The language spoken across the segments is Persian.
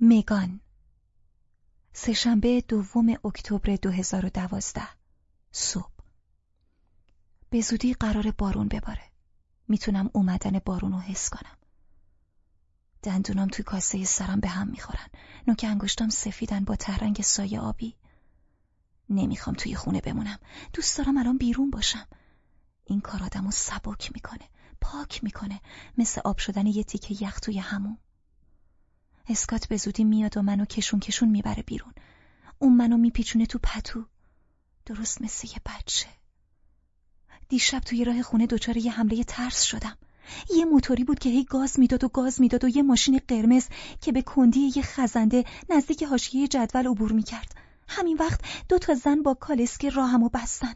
مگان سهشنبه دوم اکتبر 2012 صبح. به زودی قرار بارون بباره. می‌تونم اومدن بارون رو حس کنم. دندونام توی کاسه سرم به هم می‌خورن. نوک انگشتام سفیدن با تهرنگ سایه آبی. نمی‌خوام توی خونه بمونم. دوست دارم الان بیرون باشم. این کار آدمو سبک می‌کنه. پاک می‌کنه. مثل آب شدن یه تیکه یخ توی همون. اسکات به زودی میاد و منو کشون کشون می‌بره بیرون. اون منو میپیچونه تو پتو. درست مثل یه بچه. دیشب توی راه خونه دچار یه حمله ترس شدم. یه موتوری بود که هی گاز می‌داد و گاز می‌داد و یه ماشین قرمز که به کندی یه خزنده نزدیک حاشیه جدول عبور می‌کرد. همین وقت دو تا زن با کالسکه راهمو بستن.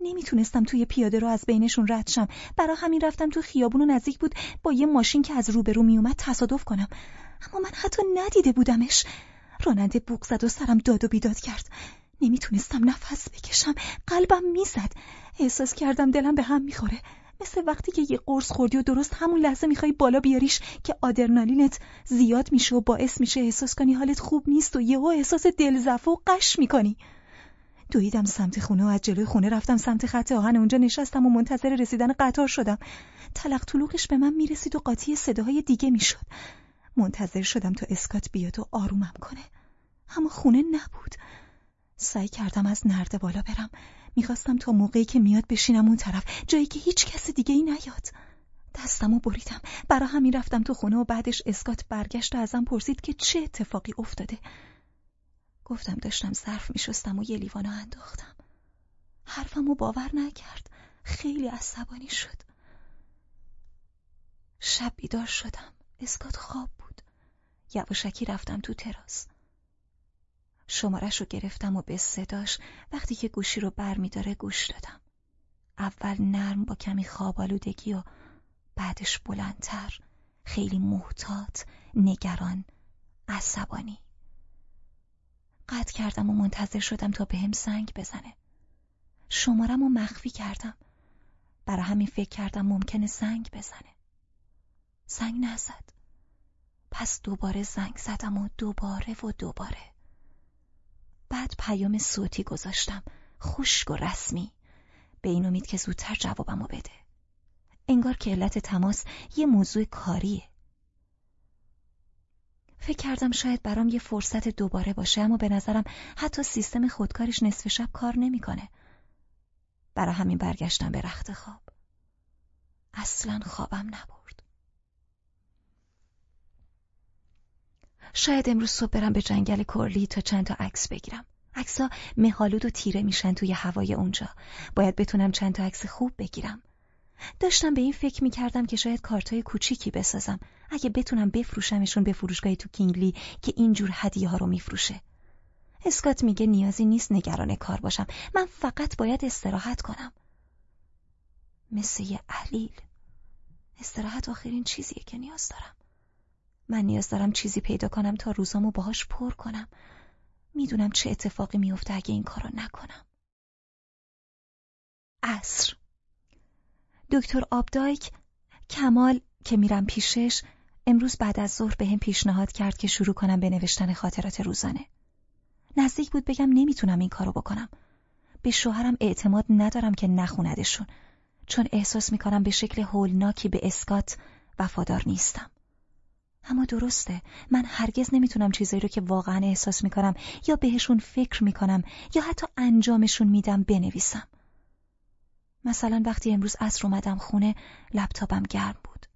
نمی‌تونستم توی پیاده رو از بینشون رد شم. برا همین رفتم تو خیابون و نزدیک بود با یه ماشین که از روبرو میومد تصادف کنم. اما من حتی ندیده بودمش. راننده بوق زد و سرم داد و بیداد کرد. نمی‌تونستم نفس بکشم. قلبم می‌زد. احساس کردم دلم به هم می‌خوره. مثل وقتی که یه قرص خوردی و درست همون لحظه می‌خوای بالا بیاریش که آدرنالینت زیاد میشه و باعث میشه احساس کنی حالت خوب نیست و یهو احساس دلزفه و قش می‌کنی. دویدم سمت خونه و از جلوی خونه رفتم سمت خط آهن. اونجا نشستم و منتظر رسیدن قطار شدم. تلق طلوقش به من می‌رسید و قاطی صداهای دیگه می‌شد. منتظر شدم تا اسکات بیاد و آرومم کنه. اما خونه نبود. سعی کردم از نرده بالا برم. می‌خواستم تا موقعی که میاد بشینم اون طرف. جایی که هیچ کس دیگه ای نیاد. دستمو بریدم. برا همین رفتم تو خونه و بعدش اسکات برگشت و ازم پرسید که چه اتفاقی افتاده. گفتم داشتم ظرف میشستم و یه لیوانو انداختم. حرفمو باور نکرد. خیلی عصبانی شد. شب بیدار شدم. اسکات خواب بود. یواشکی رفتم تو تراس. شمارش رو گرفتم و به صداش وقتی که گوشی رو بر میداره گوش دادم. اول نرم با کمی خواب آلودگی و بعدش بلندتر. خیلی محتاط نگران عصبانی. قطع کردم و منتظر شدم تا به هم سنگ بزنه. شمارم رو مخفی کردم. برای همین فکر کردم ممکنه سنگ بزنه. زنگ نزد پس دوباره زنگ زدم و دوباره و دوباره بعد پیام صوتی گذاشتم خشک و رسمی به این امید که زودتر جوابمو بده انگار که علت تماس یه موضوع کاریه فکر کردم شاید برام یه فرصت دوباره باشه اما به نظرم حتی سیستم خودکارش نصف شب کار نمی‌کنه. برای همین برگشتم به رخت خواب. اصلا خوابم نبرد. شاید امروز صبح برم به جنگل کرلی تا چند تا عکس بگیرم. عکسا مهالود و تیره میشن توی هوای اونجا. باید بتونم چند تا عکس خوب بگیرم. داشتم به این فکر می‌کردم که شاید کارتای کوچیکی بسازم اگه بتونم بفروشمشون به فروشگاهی تو کینگلی که اینجور هدیه ها رو میفروشه. اسکات میگه نیازی نیست نگران کار باشم من فقط باید استراحت کنم. مثل یه علیل. استراحت آخرین چیزیه که نیاز دارم. من نیاز دارم چیزی پیدا کنم تا روزامو باهاش پر کنم. می‌دونم چه اتفاقی میفته اگه این کارو نکنم. عصر دکتر آبدایک کمال که میرم پیشش امروز بعد از ظهر به هم پیشنهاد کرد که شروع کنم به نوشتن خاطرات روزانه. نزدیک بود بگم نمی‌تونم این کارو بکنم. به شوهرم اعتماد ندارم که نخوندشون چون احساس می‌کنم به شکل هولناکی به اسکات وفادار نیستم. اما درسته من هرگز نمی‌تونم چیزایی رو که واقعا احساس می‌کنم یا بهشون فکر می‌کنم یا حتی انجامشون میدم بنویسم. مثلا وقتی امروز عصر اومدم خونه لپتاپم گرم بود.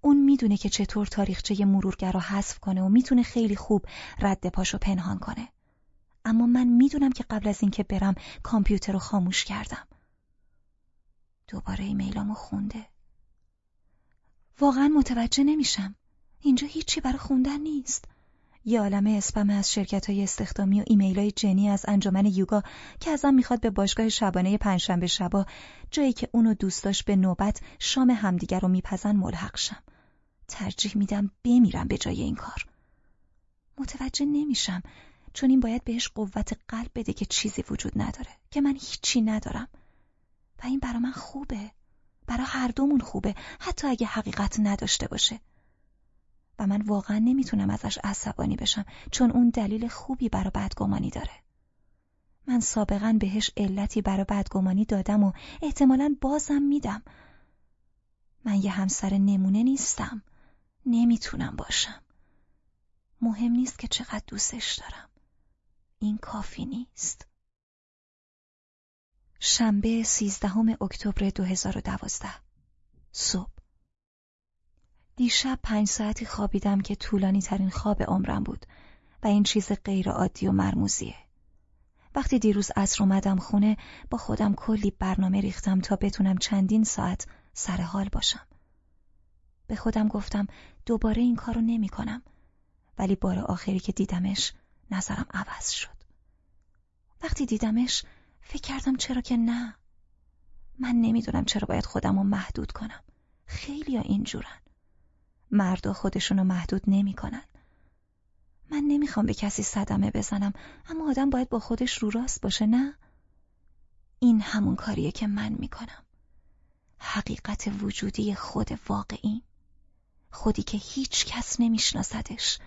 اون می‌دونه که چطور تاریخچه مرورگر رو حذف کنه و می‌تونه خیلی خوب رد پاشو پنهان کنه. اما من می‌دونم که قبل از اینکه برم کامپیوتر رو خاموش کردم. دوباره ایمیلامو خونده. واقعا متوجه نمیشم. اینجا هیچی برای خوندن نیست. یه عالمه اسپم از شرکت های استخدامی و ایمیل های جنی از انجمن یوگا که ازم می‌خواد به باشگاه شبانه پنجشنبه شبا جایی که اونو دوست داشت به نوبت شام همدیگر رو میپزن ملحق شم. ترجیح میدم بمیرم به جای این کار. متوجه نمیشم چون این باید بهش قوت قلب بده که چیزی وجود نداره که من هیچی ندارم و این برا من خوبه برا هر دومون خوبه حتی اگه حقیقت نداشته باشه من واقعا نمی‌تونم ازش عصبانی بشم چون اون دلیل خوبی برا بدگمانی داره. من سابقا بهش علتی برا بدگمانی دادم و احتمالا بازم میدم. من یه همسر نمونه نیستم. نمی‌تونم باشم. مهم نیست که چقدر دوستش دارم. این کافی نیست. شنبه سیزدهم اکتبر 2012 صبح دیشب پنج ساعتی خوابیدم که طولانی ترین خواب عمرم بود و این چیز غیر عادی و مرموزیه. وقتی دیروز عصر اومدم خونه با خودم کلی برنامه ریختم تا بتونم چندین ساعت سر حال باشم. به خودم گفتم دوباره این کارو نمی کنم. ولی بار آخری که دیدمش نظرم عوض شد. وقتی دیدمش فکر کردم چرا که نه. من نمی‌دونم چرا باید خودم رو محدود کنم. خیلی ها اینجورن. مردا خودشونو محدود نمی‌کنن. من نمی‌خوام به کسی صدمه بزنم اما آدم باید با خودش رو راست باشه نه؟ این همون کاریه که من می‌کنم. حقیقت وجودی خود واقعی. خودی که هیچ کس نمیشناسدش.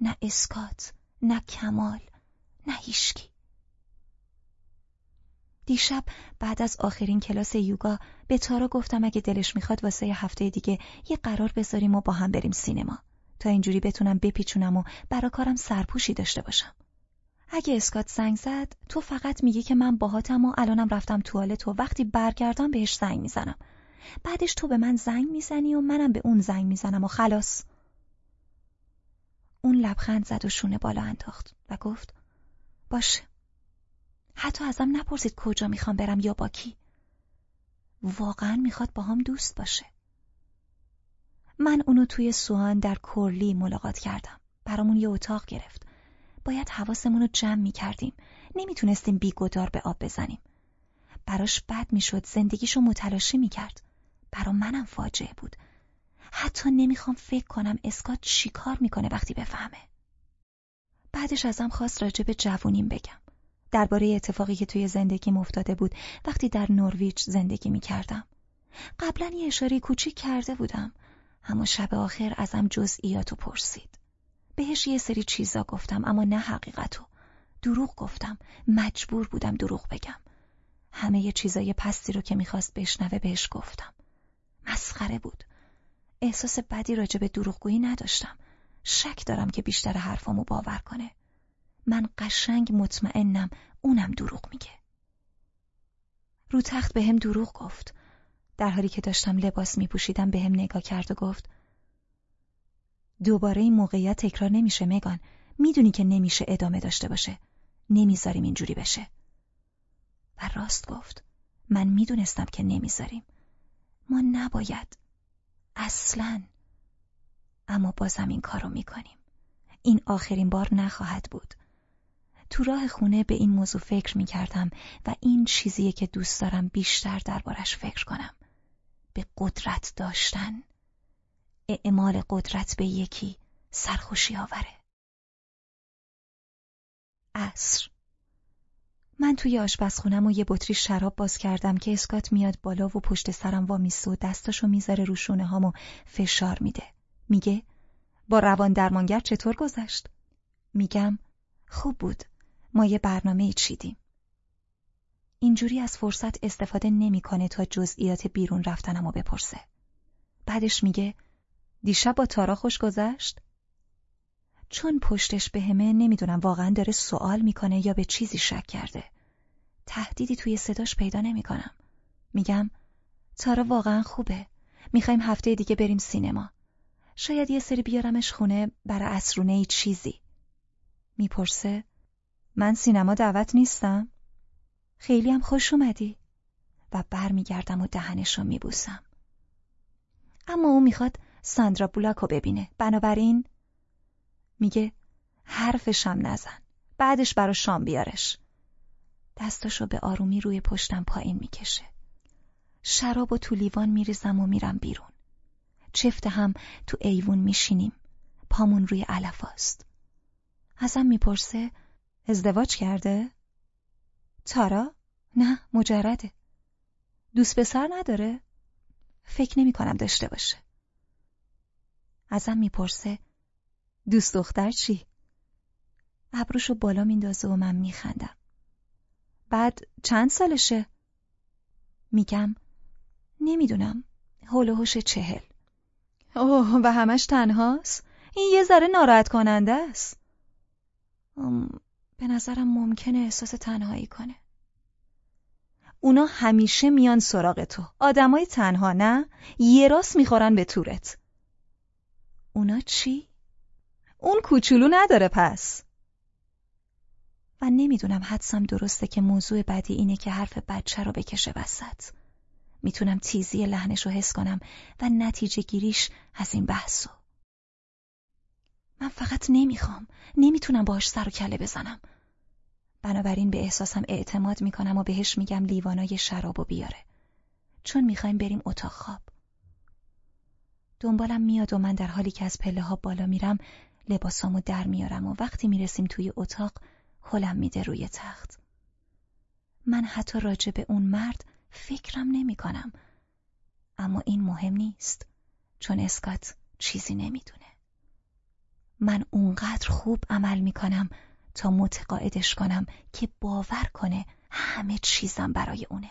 نه اسکات، نه کمال، نه هیشکی. دیشب بعد از آخرین کلاس یوگا به تارا گفتم اگه دلش می‌خواد واسه هفته دیگه یه قرار بذاریم و با هم بریم سینما تا اینجوری بتونم بپیچونم و برا کارم سرپوشی داشته باشم. اگه اسکات زنگ زد تو فقط میگی که من باهاتم و الانم رفتم توالت و وقتی برگردم بهش زنگ می‌زنم. بعدش تو به من زنگ می‌زنی و منم به اون زنگ می‌زنم و خلاص. اون لبخند زد و شونه بالا انداخت و گفت باشه حتی ازم نپرسید کجا می‌خوام برم یا با کی. واقعا می‌خواد با هم دوست باشه. من اونو توی سوهان در کورلی ملاقات کردم. برامون یه اتاق گرفت. باید حواسمون رو جمع می‌کردیم. نمی‌تونستیم بیگدار به آب بزنیم. براش بد می‌شد زندگیشو متلاشی می‌کرد. برا منم فاجعه بود. حتی نمی‌خوام فکر کنم اسکات چی کار می‌کنه وقتی بفهمه. بعدش ازم خواست راجع به جوونیم بگم. درباره اتفاقی که توی زندگیم افتاده بود وقتی در نرویج زندگی می کردم. قبلا یه اشاره کوچیک کرده بودم اما شب آخر ازم جزئیاتو پرسید. بهش یه سری چیزا گفتم اما نه حقیقتو. دروغ گفتم. مجبور بودم دروغ بگم. همه یه چیزای پستی رو که می‌خواست بشنوه بهش گفتم. مسخره بود. احساس بدی راجع به دروغگویی نداشتم. شک دارم که بیشتر حرفامو باور کنه. من قشنگ مطمئنم اونم دروغ میگه. رو تخت به هم دروغ گفت. در حالی که داشتم لباس میپوشیدم به هم نگاه کرد و گفت دوباره این موقعیت تکرار نمیشه مگان. می‌دونی که نمیشه ادامه داشته باشه. نمی‌ذاریم اینجوری بشه. و راست گفت من می‌دونستم که نمی‌ذاریم. ما نباید. اصلا. اما بازم این کارو می‌کنیم. این آخرین بار نخواهد بود. تو راه خونه به این موضوع فکر می کردم و این چیزیه که دوست دارم بیشتر دربارش فکر کنم. به قدرت داشتن. اعمال قدرت به یکی سرخوشی آوره. عصر من توی آشپزخونم و یه بطری شراب باز کردم که اسکات میاد بالا و پشت سرم وامیسته و دستاشو می‌ذاره رو شونه هامو فشار میده. میگه با روان درمانگر چطور گذشت؟ میگم خوب بود. ما یه برنامه چیدیم. اینجوری از فرصت استفاده نمی‌کنه تا جزئیات بیرون رفتنمو بپرسه. بعدش میگه دیشب با تارا خوش گذشت؟ چون پشتش به همه نمی‌دونم واقعا داره سوال می‌کنه یا به چیزی شک کرده. تهدیدی توی صداش پیدا نمی‌کنم. میگم تارا واقعا خوبه. می‌خوایم هفته دیگه بریم سینما. شاید یه سری بیارمش خونه برای اسرونه چیزی. می‌پرسه من سینما دعوت نیستم؟ خیلی هم خوش اومدی. و برمیگردم و دهنشو میبوسم. اما او می‌خواد ساندرا بولاکو ببینه. بنابراین میگه حرفشم نزن. بعدش برا شام بیارش. دستاشو به آرومی روی پشتم پایین می‌کشه. شراب و تو لیوان میریزم و میرم بیرون. چفت هم تو ایوون میشینیم. پامون روی علفاست. ازم می‌پرسه ازدواج کرده؟ تارا؟ نه مجرده دوست پسر نداره؟ فکر نمی کنم داشته باشه ازم می‌پرسه دوست دختر چی؟ ابروشو بالا میندازه و من میخندم بعد چند سالشه؟ میگم نمی‌دونم هول چهل اوه و همش تنهاست؟ این یه ذره ناراحت کننده است به نظرم ممکنه احساس تنهایی کنه. اونا همیشه میان سراغ تو. آدمای تنها نه؟ یه راست می‌خورن به تورت. اونا چی؟ اون کوچولو نداره پس. و نمی‌دونم حدسم درسته که موضوع بعدی اینه که حرف بچه رو بکشه وسط. می‌تونم تیزی لحنش رو حس کنم و نتیجه گیریش از این بحثو. من فقط نمی‌خوام. نمی‌تونم باهاش سر و کله بزنم. بنابراین به احساسم اعتماد می‌کنم و بهش میگم لیوانای شراب و بیاره. چون می‌خوایم بریم اتاق خواب. دنبالم میاد و من در حالی که از پله ها بالا میرم لباسامو در میارم و وقتی می‌رسیم توی اتاق هلم میده روی تخت. من حتی راجع به اون مرد فکرم نمی کنم. اما این مهم نیست چون اسکات چیزی نمی‌دونه. من اونقدر خوب عمل می‌کنم تا متقاعدش کنم که باور کنه همه چیزم برای اونه.